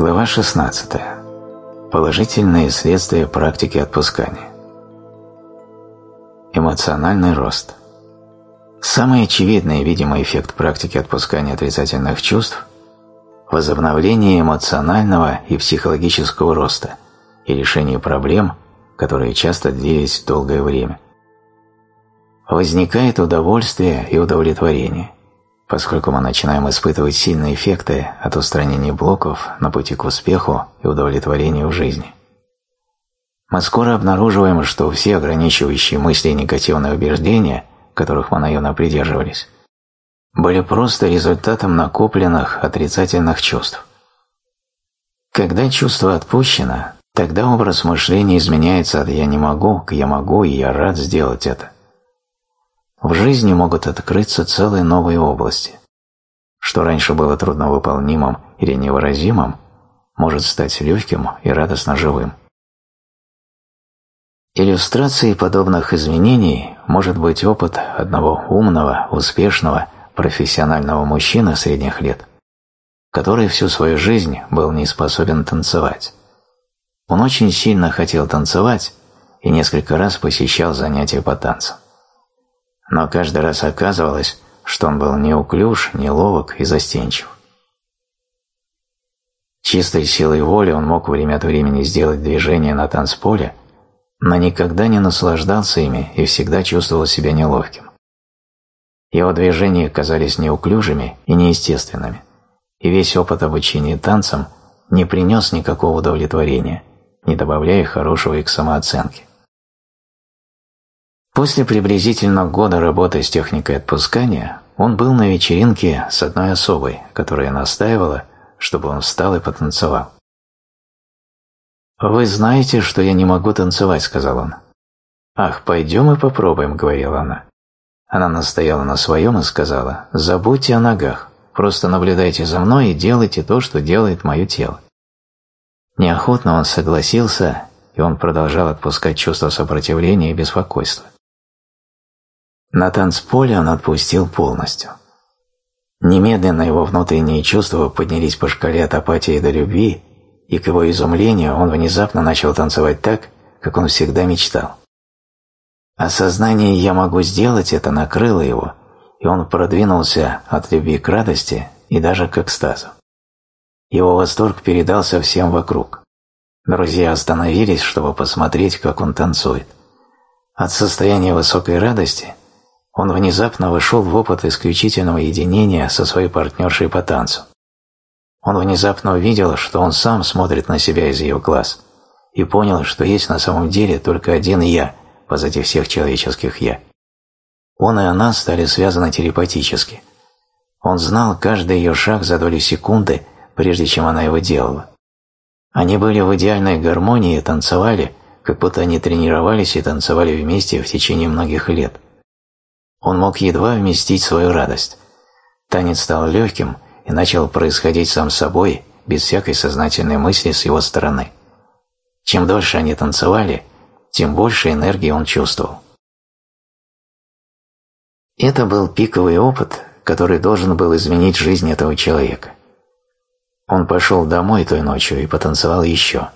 Глава 16. Положительные следствия практики отпускания. Эмоциональный рост. Самый очевидный и видимый эффект практики отпускания отрицательных чувств – возобновление эмоционального и психологического роста и решение проблем, которые часто длились долгое время. Возникает удовольствие и удовлетворение – поскольку мы начинаем испытывать сильные эффекты от устранения блоков на пути к успеху и удовлетворению в жизни. Мы скоро обнаруживаем, что все ограничивающие мысли и негативные убеждения, которых мы наивно придерживались, были просто результатом накопленных отрицательных чувств. Когда чувство отпущено, тогда образ мышления изменяется от «я не могу» к «я могу» и «я рад сделать это». В жизни могут открыться целые новые области. Что раньше было трудновыполнимым или невыразимым, может стать легким и радостно живым. Иллюстрацией подобных изменений может быть опыт одного умного, успешного, профессионального мужчины средних лет, который всю свою жизнь был не способен танцевать. Он очень сильно хотел танцевать и несколько раз посещал занятия по танцам но каждый раз оказывалось, что он был неуклюж, неловок и застенчив. Чистой силой воли он мог время от времени сделать движение на танцполе, но никогда не наслаждался ими и всегда чувствовал себя неловким. Его движения казались неуклюжими и неестественными, и весь опыт обучения танцам не принес никакого удовлетворения, не добавляя хорошего к самооценке. После приблизительно года работы с техникой отпускания он был на вечеринке с одной особой, которая настаивала, чтобы он встал и потанцевал. «Вы знаете, что я не могу танцевать», — сказал он. «Ах, пойдем и попробуем», — говорила она. Она настояла на своем и сказала, «Забудьте о ногах, просто наблюдайте за мной и делайте то, что делает мое тело». Неохотно он согласился, и он продолжал отпускать чувство сопротивления и беспокойства. На танцполе он отпустил полностью. Немедленно его внутренние чувства поднялись по шкале от апатии до любви, и к его изумлению он внезапно начал танцевать так, как он всегда мечтал. Осознание «я могу сделать» это накрыло его, и он продвинулся от любви к радости и даже к экстазу. Его восторг передался всем вокруг. Друзья остановились, чтобы посмотреть, как он танцует. От состояния высокой радости он внезапно вошел в опыт исключительного единения со своей партнершей по танцу. Он внезапно увидел, что он сам смотрит на себя из ее глаз, и понял, что есть на самом деле только один «я» позади всех человеческих «я». Он и она стали связаны телепатически. Он знал каждый ее шаг за долю секунды, прежде чем она его делала. Они были в идеальной гармонии и танцевали, как будто они тренировались и танцевали вместе в течение многих лет – он мог едва вместить свою радость. Танец стал легким и начал происходить сам собой, без всякой сознательной мысли с его стороны. Чем дольше они танцевали, тем больше энергии он чувствовал. Это был пиковый опыт, который должен был изменить жизнь этого человека. Он пошел домой той ночью и потанцевал еще.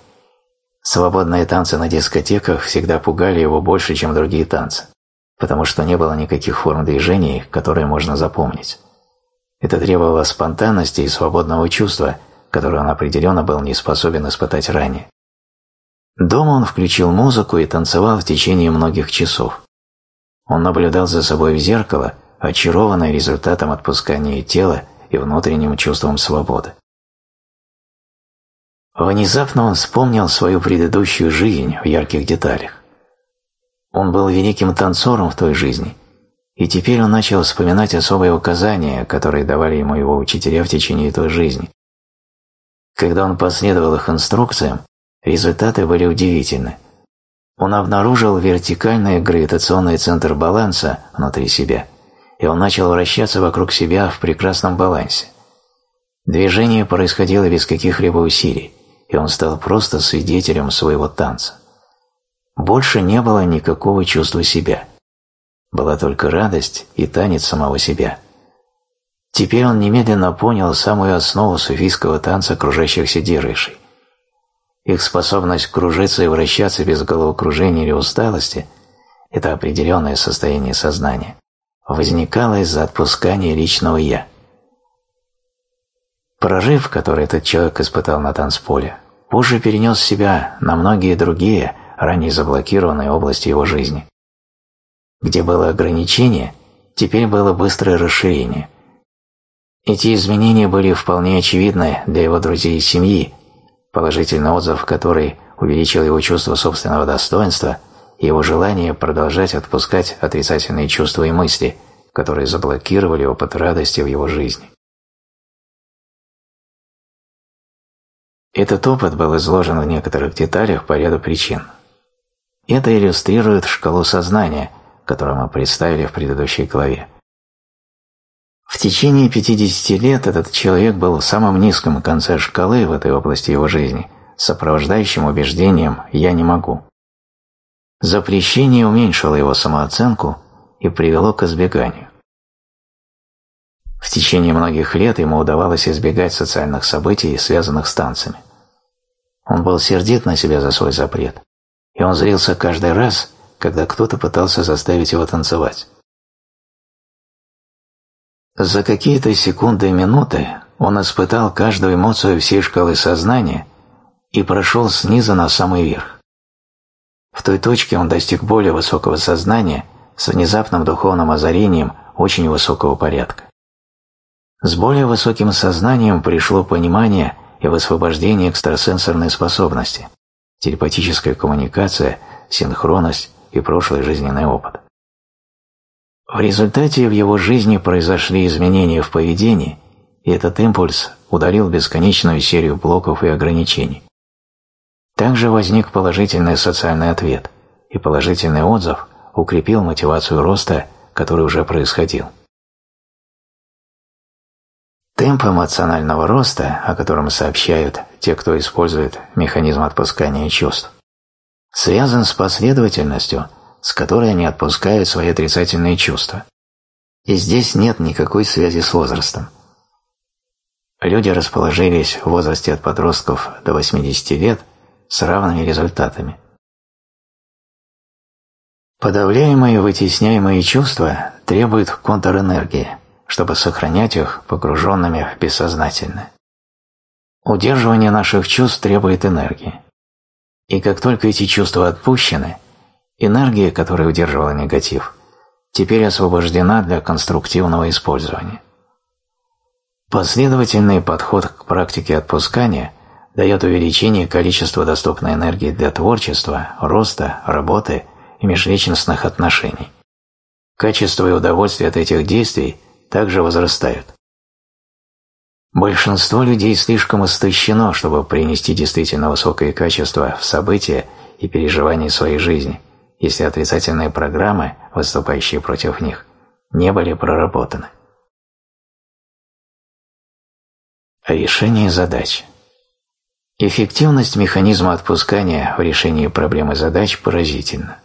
Свободные танцы на дискотеках всегда пугали его больше, чем другие танцы потому что не было никаких форм движений, которые можно запомнить. Это требовало спонтанности и свободного чувства, которое он определенно был не способен испытать ранее. Дома он включил музыку и танцевал в течение многих часов. Он наблюдал за собой в зеркало, очарованный результатом отпускания тела и внутренним чувством свободы. Внезапно он вспомнил свою предыдущую жизнь в ярких деталях. Он был великим танцором в той жизни, и теперь он начал вспоминать особые указания, которые давали ему его учителя в течение той жизни. Когда он последовал их инструкциям, результаты были удивительны. Он обнаружил вертикальный гравитационный центр баланса внутри себя, и он начал вращаться вокруг себя в прекрасном балансе. Движение происходило без каких-либо усилий, и он стал просто свидетелем своего танца. Больше не было никакого чувства себя. Была только радость и танец самого себя. Теперь он немедленно понял самую основу суфийского танца кружащихся дервишей. Их способность кружиться и вращаться без головокружения или усталости – это определенное состояние сознания – возникало из-за отпускания личного «я». Прорыв, который этот человек испытал на танцполе, позже перенес себя на многие другие, ранее заблокированные области его жизни. Где было ограничение, теперь было быстрое расширение. Эти изменения были вполне очевидны для его друзей и семьи, положительный отзыв который увеличил его чувство собственного достоинства и его желание продолжать отпускать отрицательные чувства и мысли, которые заблокировали опыт радости в его жизни. Этот опыт был изложен в некоторых деталях по ряду причин. Это иллюстрирует шкалу сознания, которую мы представили в предыдущей главе. В течение 50 лет этот человек был в самом низком конце шкалы в этой области его жизни, сопровождающим убеждением «я не могу». Запрещение уменьшило его самооценку и привело к избеганию. В течение многих лет ему удавалось избегать социальных событий, связанных с танцами. Он был сердит на себя за свой запрет, и он зрился каждый раз, когда кто-то пытался заставить его танцевать. За какие-то секунды и минуты он испытал каждую эмоцию всей шкалы сознания и прошел снизу на самый верх. В той точке он достиг более высокого сознания с внезапным духовным озарением очень высокого порядка. С более высоким сознанием пришло понимание и высвобождение экстрасенсорной способности, телепатическая коммуникация, синхронность и прошлый жизненный опыт. В результате в его жизни произошли изменения в поведении, и этот импульс удалил бесконечную серию блоков и ограничений. Также возник положительный социальный ответ, и положительный отзыв укрепил мотивацию роста, который уже происходил. Темп эмоционального роста, о котором сообщают те, кто использует механизм отпускания чувств, связан с последовательностью, с которой они отпускают свои отрицательные чувства. И здесь нет никакой связи с возрастом. Люди расположились в возрасте от подростков до 80 лет с равными результатами. Подавляемые и вытесняемые чувства требуют контрэнергии – чтобы сохранять их погруженными в бессознательное. Удерживание наших чувств требует энергии. И как только эти чувства отпущены, энергия, которая удерживала негатив, теперь освобождена для конструктивного использования. Последовательный подход к практике отпускания дает увеличение количества доступной энергии для творчества, роста, работы и межличностных отношений. Качество и удовольствие от этих действий также возрастают. Большинство людей слишком истощено, чтобы принести действительно высокое качество в события и переживания своей жизни, если отрицательные программы, выступающие против них, не были проработаны. Решение задач Эффективность механизма отпускания в решении проблемы задач поразительна.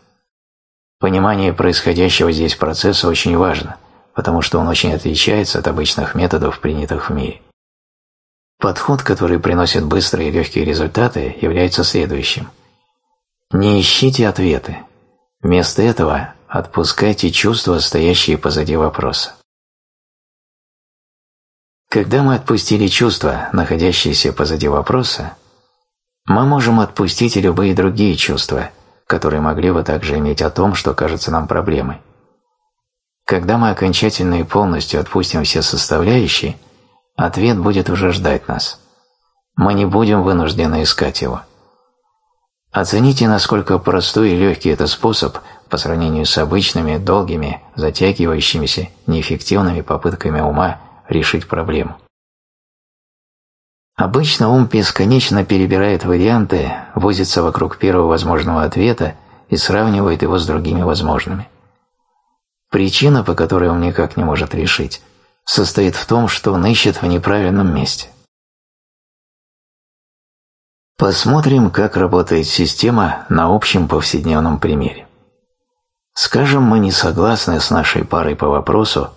Понимание происходящего здесь процесса очень важно – потому что он очень отличается от обычных методов, принятых в мире. Подход, который приносит быстрые и легкие результаты, является следующим. Не ищите ответы. Вместо этого отпускайте чувства, стоящие позади вопроса. Когда мы отпустили чувства, находящиеся позади вопроса, мы можем отпустить и любые другие чувства, которые могли бы также иметь о том, что кажется нам проблемой. Когда мы окончательно и полностью отпустим все составляющие, ответ будет уже ждать нас. Мы не будем вынуждены искать его. Оцените, насколько простой и легкий это способ по сравнению с обычными, долгими, затягивающимися, неэффективными попытками ума решить проблему. Обычно ум бесконечно перебирает варианты, возится вокруг первого возможного ответа и сравнивает его с другими возможными. Причина, по которой он никак не может решить, состоит в том, что он ищет в неправильном месте. Посмотрим, как работает система на общем повседневном примере. Скажем, мы не согласны с нашей парой по вопросу,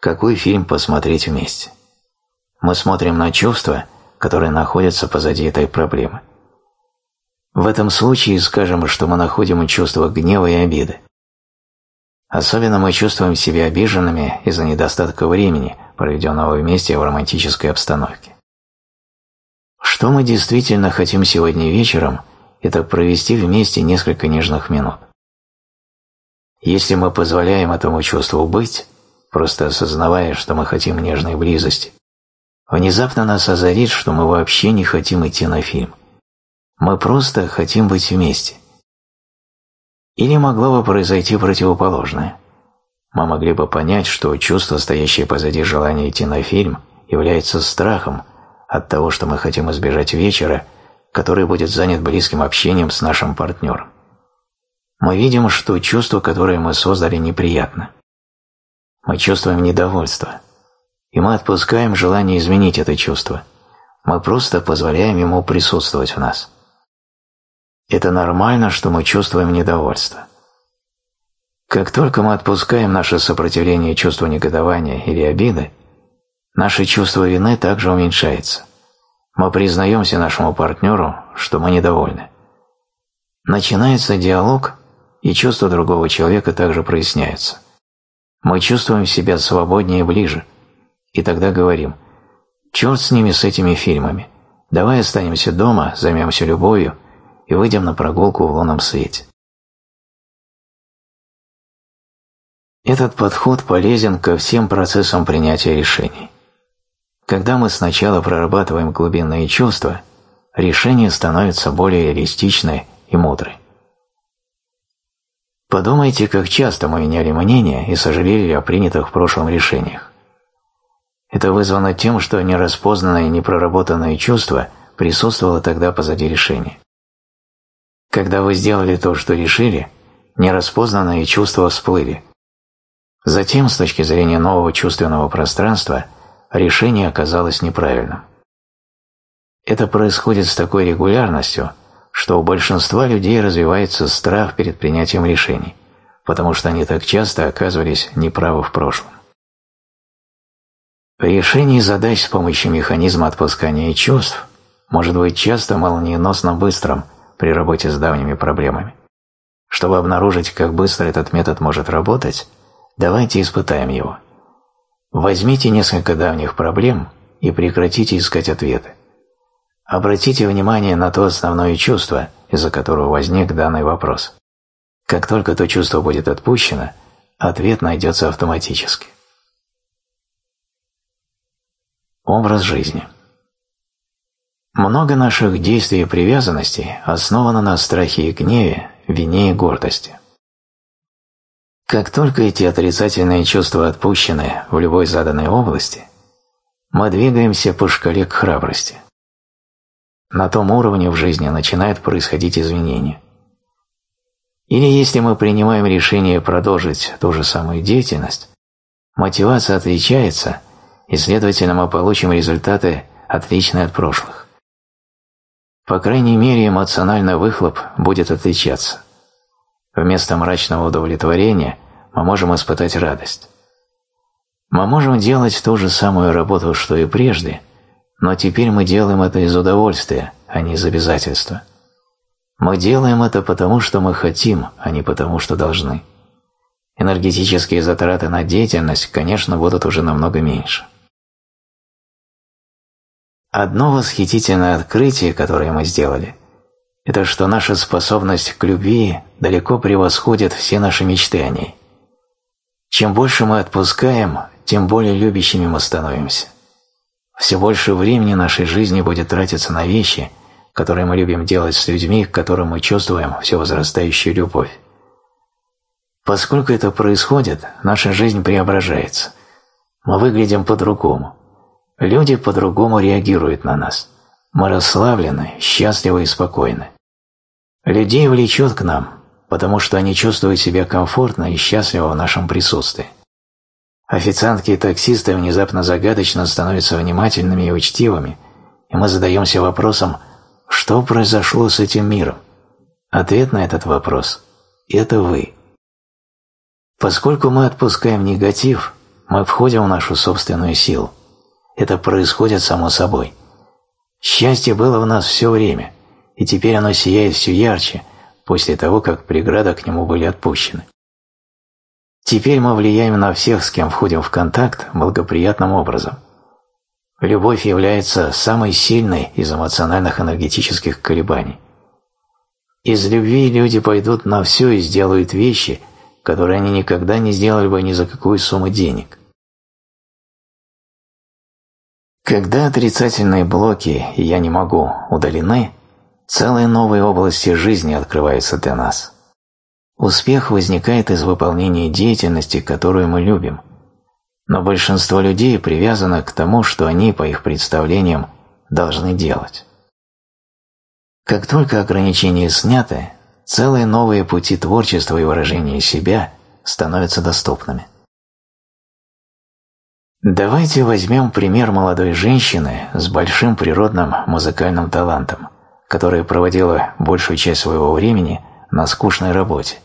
какой фильм посмотреть вместе. Мы смотрим на чувства, которые находятся позади этой проблемы. В этом случае скажем, что мы находим чувство гнева и обиды. Особенно мы чувствуем себя обиженными из-за недостатка времени, проведенного вместе в романтической обстановке. Что мы действительно хотим сегодня вечером, это провести вместе несколько нежных минут. Если мы позволяем этому чувству быть, просто осознавая, что мы хотим нежной близости, внезапно нас озарит, что мы вообще не хотим идти на фильм. Мы просто хотим быть вместе. Или могло бы произойти противоположное. Мы могли бы понять, что чувство, стоящее позади желания идти на фильм, является страхом от того, что мы хотим избежать вечера, который будет занят близким общением с нашим партнером мы видим, что чувство, которое мы создали, неприятно. Мы чувствуем недовольство, и мы отпускаем желание изменить это чувство. Мы просто позволяем ему присутствовать в нас. Это нормально, что мы чувствуем недовольство. Как только мы отпускаем наше сопротивление чувству негодования или обиды, наше чувство вины также уменьшается. Мы признаемся нашему партнеру, что мы недовольны. Начинается диалог, и чувства другого человека также проясняются. Мы чувствуем себя свободнее и ближе, и тогда говорим «Черт с ними, с этими фильмами, давай останемся дома, займемся любовью и выйдем на прогулку в лунном свете». Этот подход полезен ко всем процессам принятия решений. Когда мы сначала прорабатываем глубинные чувства, решения становятся более реалистичны и мудры. Подумайте, как часто мы меняли мнение и сожалели о принятых в прошлом решениях. Это вызвано тем, что нераспознанное и непроработанное чувство присутствовало тогда позади решения. Когда вы сделали то, что решили, нераспознанные чувства всплыли. Затем, с точки зрения нового чувственного пространства, решение оказалось неправильным. Это происходит с такой регулярностью – что у большинства людей развивается страх перед принятием решений, потому что они так часто оказывались неправы в прошлом. Решение задач с помощью механизма отпускания чувств может быть часто молниеносно быстрым при работе с давними проблемами. Чтобы обнаружить, как быстро этот метод может работать, давайте испытаем его. Возьмите несколько давних проблем и прекратите искать ответы. Обратите внимание на то основное чувство, из-за которого возник данный вопрос. Как только то чувство будет отпущено, ответ найдется автоматически. Образ жизни Много наших действий и привязанностей основано на страхе и гневе, вине и гордости. Как только эти отрицательные чувства отпущены в любой заданной области, мы двигаемся по шкале к храбрости – на том уровне в жизни начинают происходить изменения. Или если мы принимаем решение продолжить ту же самую деятельность, мотивация отличается, и, следовательно, мы получим результаты, отличные от прошлых. По крайней мере, эмоциональный выхлоп будет отличаться. Вместо мрачного удовлетворения мы можем испытать радость. Мы можем делать ту же самую работу, что и прежде – но теперь мы делаем это из удовольствия, а не из обязательства. Мы делаем это потому, что мы хотим, а не потому, что должны. Энергетические затраты на деятельность, конечно, будут уже намного меньше. Одно восхитительное открытие, которое мы сделали, это что наша способность к любви далеко превосходит все наши мечты о ней. Чем больше мы отпускаем, тем более любящими мы становимся. Все больше времени нашей жизни будет тратиться на вещи, которые мы любим делать с людьми, к которым мы чувствуем все возрастающую любовь. Поскольку это происходит, наша жизнь преображается. Мы выглядим по-другому. Люди по-другому реагируют на нас. Мы расслаблены, счастливы и спокойны. Людей влечет к нам, потому что они чувствуют себя комфортно и счастливо в нашем присутствии. Официантки и таксисты внезапно загадочно становятся внимательными и учтивыми, и мы задаемся вопросом, что произошло с этим миром? Ответ на этот вопрос – это вы. Поскольку мы отпускаем негатив, мы входим в нашу собственную силу. Это происходит само собой. Счастье было в нас все время, и теперь оно сияет все ярче после того, как преграды к нему были отпущены. Теперь мы влияем на всех, с кем входим в контакт, благоприятным образом. Любовь является самой сильной из эмоциональных энергетических колебаний. Из любви люди пойдут на все и сделают вещи, которые они никогда не сделали бы ни за какую сумму денег. Когда отрицательные блоки «я не могу» удалены, целые новые области жизни открываются для нас. Успех возникает из выполнения деятельности, которую мы любим. Но большинство людей привязано к тому, что они, по их представлениям, должны делать. Как только ограничения сняты, целые новые пути творчества и выражения себя становятся доступными. Давайте возьмем пример молодой женщины с большим природным музыкальным талантом, которая проводила большую часть своего времени на скучной работе,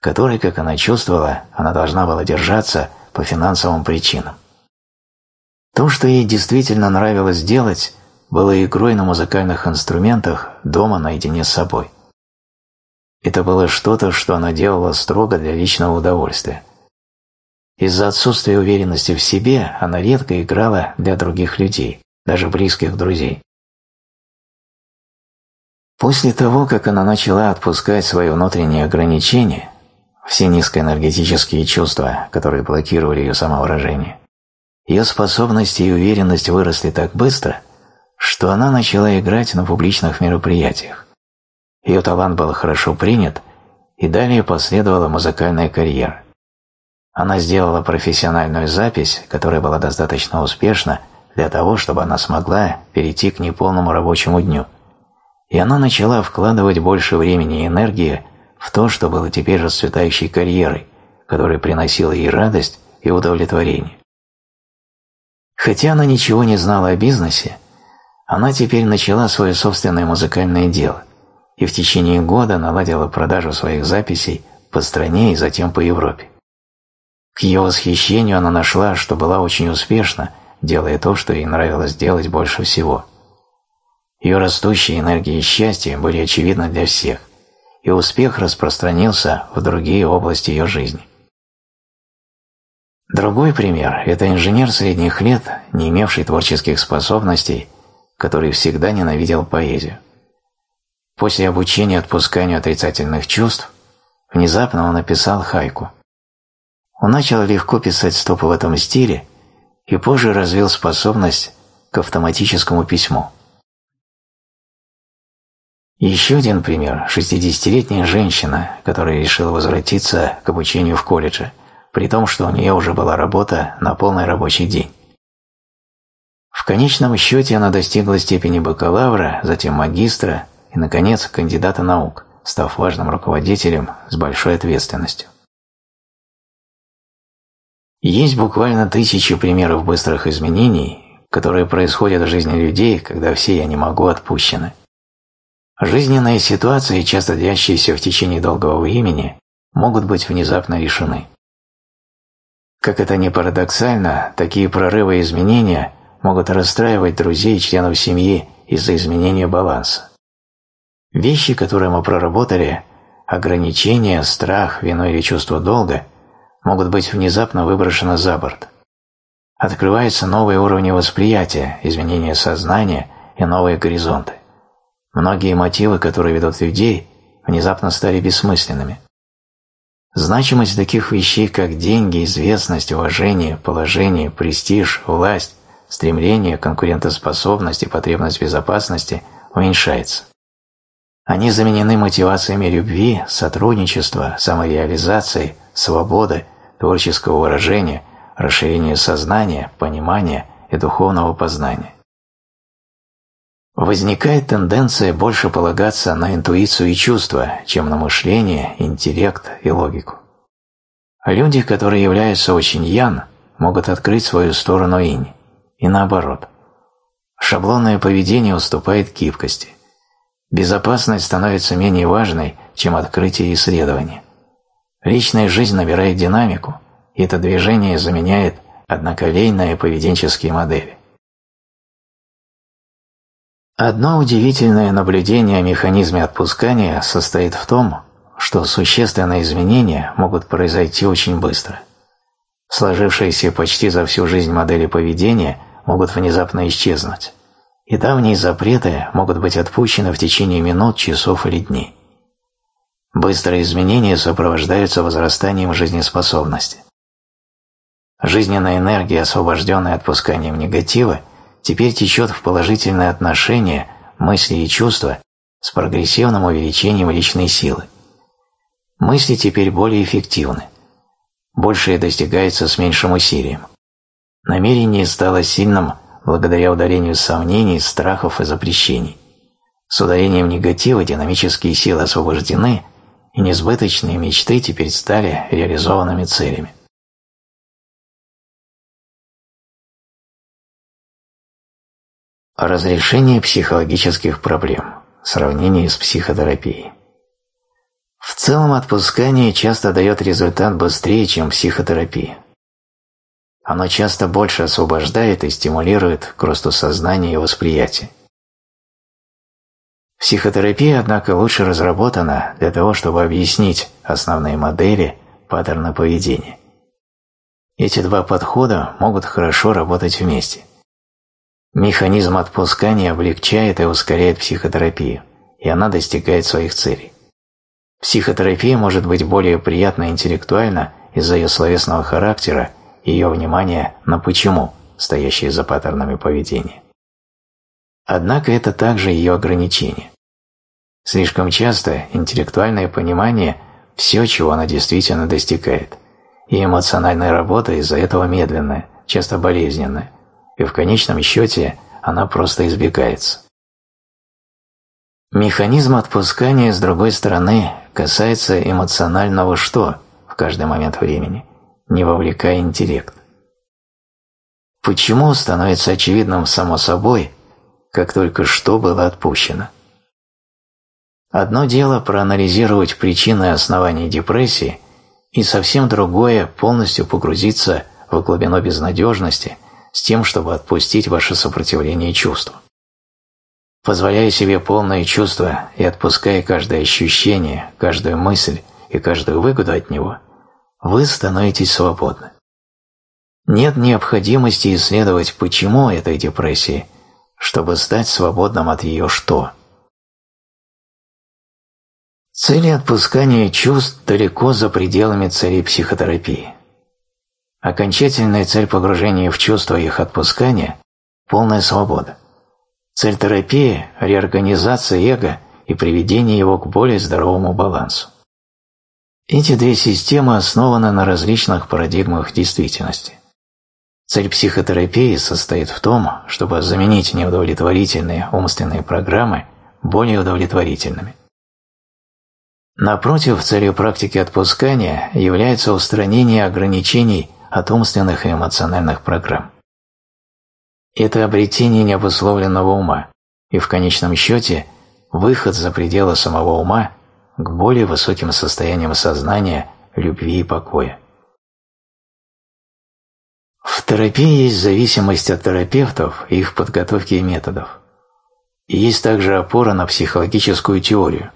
которой, как она чувствовала, она должна была держаться по финансовым причинам. То, что ей действительно нравилось делать, было игрой на музыкальных инструментах дома наедине с собой. Это было что-то, что она делала строго для личного удовольствия – из-за отсутствия уверенности в себе она редко играла для других людей, даже близких друзей. После того, как она начала отпускать свои внутренние ограничения, все низкоэнергетические чувства, которые блокировали ее самовыражение, ее способности и уверенность выросли так быстро, что она начала играть на публичных мероприятиях. Ее талант был хорошо принят, и далее последовала музыкальная карьера. Она сделала профессиональную запись, которая была достаточно успешна для того, чтобы она смогла перейти к неполному рабочему дню. И она начала вкладывать больше времени и энергии в то, что было теперь расцветающей карьерой, которая приносила ей радость и удовлетворение. Хотя она ничего не знала о бизнесе, она теперь начала свое собственное музыкальное дело и в течение года наладила продажу своих записей по стране и затем по Европе. К ее восхищению она нашла, что была очень успешна, делая то, что ей нравилось делать больше всего. Ее растущие энергии счастья были очевидны для всех, и успех распространился в другие области ее жизни. Другой пример – это инженер средних лет, не имевший творческих способностей, который всегда ненавидел поэзию. После обучения отпусканию отрицательных чувств, внезапно он написал хайку. Он начал легко писать стопы в этом стиле и позже развил способность к автоматическому письму. Еще один пример – 60-летняя женщина, которая решила возвратиться к обучению в колледже, при том, что у нее уже была работа на полный рабочий день. В конечном счете она достигла степени бакалавра, затем магистра и, наконец, кандидата наук, став важным руководителем с большой ответственностью. Есть буквально тысячи примеров быстрых изменений, которые происходят в жизни людей, когда все «я не могу» отпущены. Жизненные ситуации, часто длящиеся в течение долгого времени, могут быть внезапно решены. Как это ни парадоксально, такие прорывы и изменения могут расстраивать друзей и членов семьи из-за изменения баланса. Вещи, которые мы проработали, ограничения, страх, вину или чувство долга – могут быть внезапно выброшены за борт. Открываются новые уровни восприятия, изменения сознания и новые горизонты. Многие мотивы, которые ведут людей, внезапно стали бессмысленными. Значимость таких вещей, как деньги, известность, уважение, положение, престиж, власть, стремление, конкурентоспособность и потребность безопасности уменьшается. Они заменены мотивациями любви, сотрудничества, самореализации, свободы творческого выражения, расширения сознания, понимания и духовного познания. Возникает тенденция больше полагаться на интуицию и чувства, чем на мышление, интеллект и логику. Люди, которые являются очень ян, могут открыть свою сторону инь, и наоборот. Шаблонное поведение уступает гибкости. Безопасность становится менее важной, чем открытие и исследование. Личная жизнь набирает динамику, и это движение заменяет одноколейные поведенческие модели. Одно удивительное наблюдение о механизме отпускания состоит в том, что существенные изменения могут произойти очень быстро. Сложившиеся почти за всю жизнь модели поведения могут внезапно исчезнуть, и давние запреты могут быть отпущены в течение минут, часов или дней. Быстрые изменения сопровождаются возрастанием жизнеспособности. Жизненная энергия, освобожденная отпусканием негатива, теперь течет в положительное отношение мысли и чувства с прогрессивным увеличением личной силы. Мысли теперь более эффективны. Большее достигается с меньшим усилием. Намерение стало сильным благодаря удалению сомнений, страхов и запрещений. С удалением негатива динамические силы освобождены, и несбыточные мечты теперь стали реализованными целями. Разрешение психологических проблем. Сравнение с психотерапией. В целом отпускание часто дает результат быстрее, чем психотерапия. Оно часто больше освобождает и стимулирует к росту сознания и восприятия. Психотерапия, однако, лучше разработана для того, чтобы объяснить основные модели, паттерны поведения. Эти два подхода могут хорошо работать вместе. Механизм отпускания облегчает и ускоряет психотерапию, и она достигает своих целей. Психотерапия может быть более приятна интеллектуально из-за ее словесного характера ее внимание на «почему», стоящее за паттернами поведения. Однако это также ее ограничение. Слишком часто интеллектуальное понимание – все, чего она действительно достигает, и эмоциональная работа из-за этого медленная, часто болезненная, и в конечном счете она просто избегается. Механизм отпускания, с другой стороны, касается эмоционального «что» в каждый момент времени – не вовлекая интеллект. Почему становится очевидным само собой, как только что было отпущено? Одно дело проанализировать причины и основания депрессии, и совсем другое – полностью погрузиться в глубину безнадежности с тем, чтобы отпустить ваше сопротивление чувству. Позволяя себе полное чувство и отпуская каждое ощущение, каждую мысль и каждую выгоду от него – вы становитесь свободны. Нет необходимости исследовать, почему этой депрессии, чтобы стать свободным от ее «что». Цели отпускания чувств далеко за пределами целей психотерапии. Окончательная цель погружения в чувства и их отпускания – полная свобода. Цель терапии – реорганизация эго и приведение его к более здоровому балансу. Эти две системы основаны на различных парадигмах действительности. Цель психотерапии состоит в том, чтобы заменить неудовлетворительные умственные программы более удовлетворительными. Напротив, целью практики отпускания является устранение ограничений от умственных и эмоциональных программ. Это обретение необусловленного ума и, в конечном счете, выход за пределы самого ума к более высоким состояниям сознания, любви и покоя. В терапии есть зависимость от терапевтов и их подготовки и методов. И есть также опора на психологическую теорию,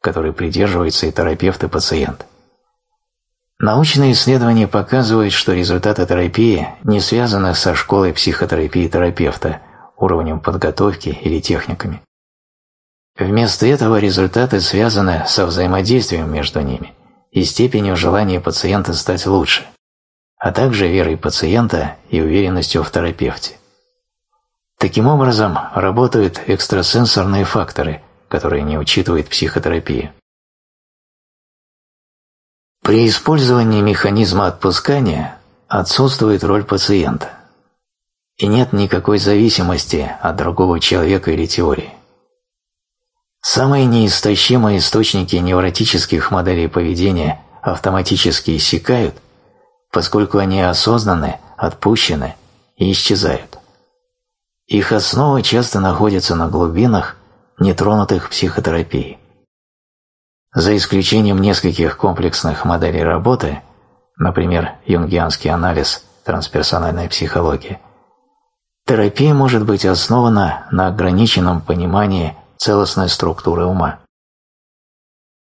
которой придерживаются и терапевт, и пациент. Научные исследования показывают, что результаты терапии не связаны со школой психотерапии терапевта, уровнем подготовки или техниками. Вместо этого результаты связаны со взаимодействием между ними и степенью желания пациента стать лучше, а также верой пациента и уверенностью в терапевте. Таким образом, работают экстрасенсорные факторы, которые не учитывает психотерапия. При использовании механизма отпускания отсутствует роль пациента, и нет никакой зависимости от другого человека или теории. Самые неистощимые источники невротических моделей поведения автоматически иссякают, поскольку они осознаны, отпущены и исчезают. Их основа часто находится на глубинах, нетронутых психотерапией. За исключением нескольких комплексных моделей работы, например, юнгианский анализ трансперсональная психология, терапия может быть основана на ограниченном понимании целостной структуры ума.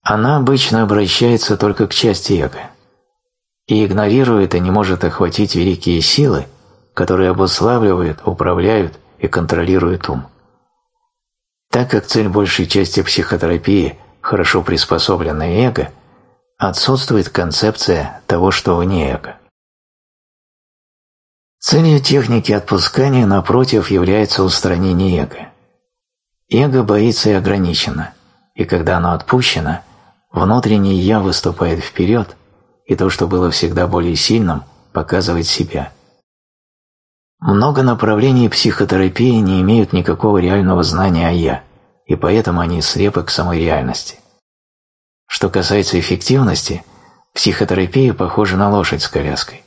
Она обычно обращается только к части эго и игнорирует и не может охватить великие силы, которые обуславливают, управляют и контролируют ум. Так как цель большей части психотерапии – хорошо приспособленное эго, отсутствует концепция того, что вне эго. Целью техники отпускания, напротив, является устранение эго. Эго боится и ограничено, и когда оно отпущено, внутреннее «я» выступает вперед, и то, что было всегда более сильным, показывает себя. Много направлений психотерапии не имеют никакого реального знания о «я», и поэтому они слепы к самой реальности. Что касается эффективности, психотерапия похожа на лошадь с коляской,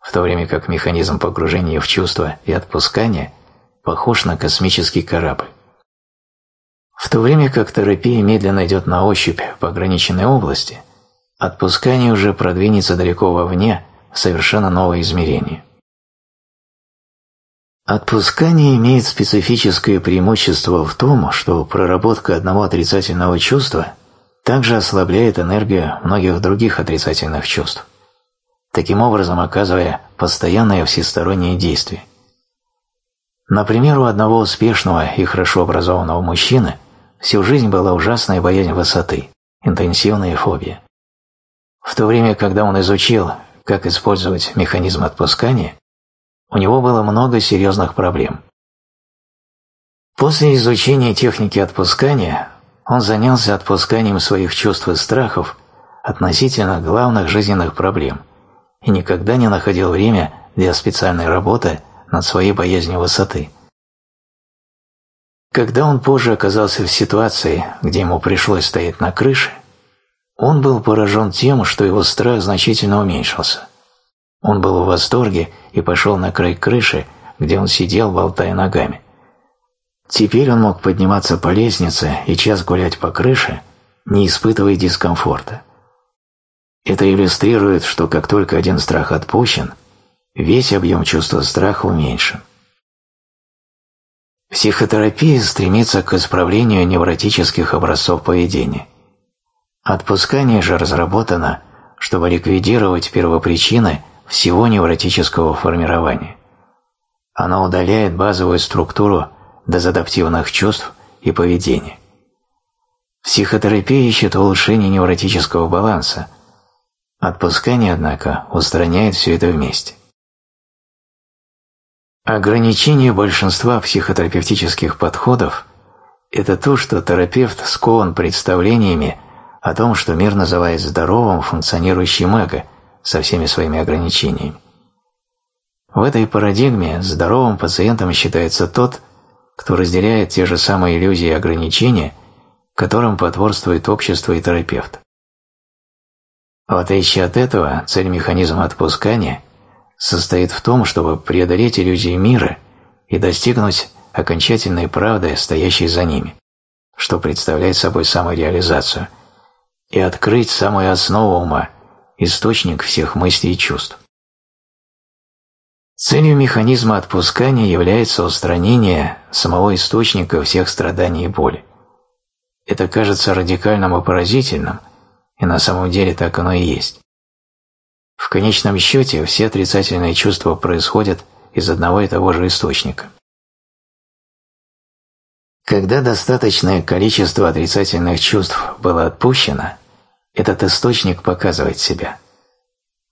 в то время как механизм погружения в чувства и отпускания похож на космический корабль. В то время как терапия медленно идет на ощупь по ограниченной области, отпускание уже продвинется далеко вовне в совершенно новое измерение. Отпускание имеет специфическое преимущество в том, что проработка одного отрицательного чувства также ослабляет энергию многих других отрицательных чувств, таким образом оказывая постоянное всестороннее действие. Например, у одного успешного и хорошо образованного мужчины всю жизнь была ужасная боязнь высоты, интенсивная фобия. В то время, когда он изучил, как использовать механизм отпускания, у него было много серьезных проблем. После изучения техники отпускания он занялся отпусканием своих чувств и страхов относительно главных жизненных проблем и никогда не находил время для специальной работы над своей боязнью высоты. Когда он позже оказался в ситуации, где ему пришлось стоять на крыше, он был поражен тем, что его страх значительно уменьшился. Он был в восторге и пошел на край крыши, где он сидел, болтая ногами. Теперь он мог подниматься по лестнице и час гулять по крыше, не испытывая дискомфорта. Это иллюстрирует, что как только один страх отпущен, весь объем чувства страха уменьшен. Психотерапия стремится к исправлению невротических образцов поведения. Отпускание же разработано, чтобы ликвидировать первопричины всего невротического формирования. Оно удаляет базовую структуру дезадаптивных чувств и поведения. Психотерапия ищет улучшение невротического баланса. Отпускание, однако, устраняет все это вместе. Ограничение большинства психотерапевтических подходов – это то, что терапевт скован представлениями о том, что мир называет здоровым функционирующим эго со всеми своими ограничениями. В этой парадигме здоровым пациентом считается тот, кто разделяет те же самые иллюзии и ограничения, которым потворствует общество и терапевт. В отличие от этого, цель механизма отпускания состоит в том, чтобы преодолеть иллюзии мира и достигнуть окончательной правды, стоящей за ними, что представляет собой самореализацию, и открыть самую основу ума, источник всех мыслей и чувств. Целью механизма отпускания является устранение самого источника всех страданий и боли. Это кажется радикальным и поразительным, и на самом деле так оно и есть. В конечном счете все отрицательные чувства происходят из одного и того же источника. Когда достаточное количество отрицательных чувств было отпущено, этот источник показывает себя.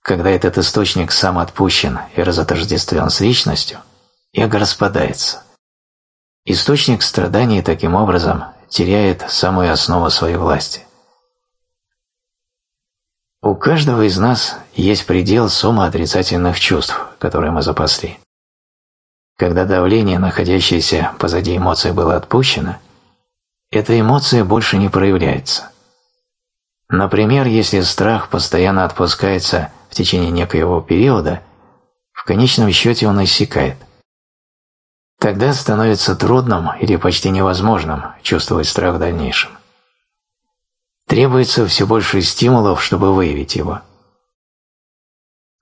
Когда этот источник сам отпущен и разотождествлен с личностью, эго распадается. Источник страданий таким образом теряет самую основу своей власти. У каждого из нас есть предел суммы отрицательных чувств, которые мы запасли. Когда давление, находящееся позади эмоции, было отпущено, эта эмоция больше не проявляется. Например, если страх постоянно отпускается в течение некоего периода, в конечном счете он иссякает. Тогда становится трудным или почти невозможным чувствовать страх в дальнейшем. Требуется все больше стимулов, чтобы выявить его.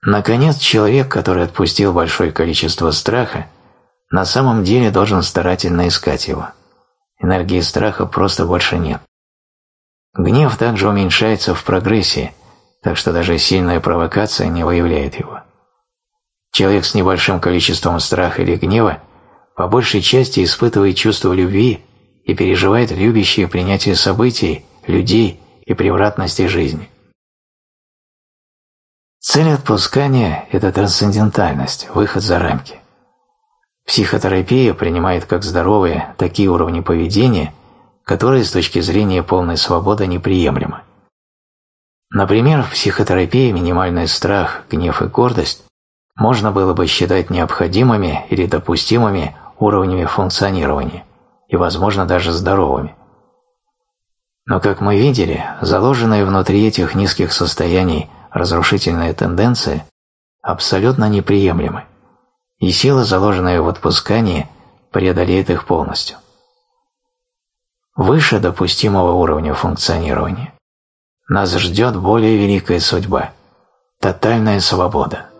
Наконец, человек, который отпустил большое количество страха, на самом деле должен старательно искать его. Энергии страха просто больше нет. Гнев также уменьшается в прогрессии, так что даже сильная провокация не выявляет его. Человек с небольшим количеством страха или гнева по большей части испытывает чувство любви и переживает любящее принятие событий, людей и превратности жизни. Цель отпускания – это трансцендентальность, выход за рамки. Психотерапия принимает как здоровые такие уровни поведения, которые с точки зрения полной свободы неприемлемы. Например, в психотерапии минимальный страх, гнев и гордость можно было бы считать необходимыми или допустимыми уровнями функционирования и, возможно, даже здоровыми. Но, как мы видели, заложенные внутри этих низких состояний разрушительные тенденции абсолютно неприемлемы, и сила, заложенная в отпускании, преодолеет их полностью. Выше допустимого уровня функционирования. Нас ждет более великая судьба – тотальная свобода –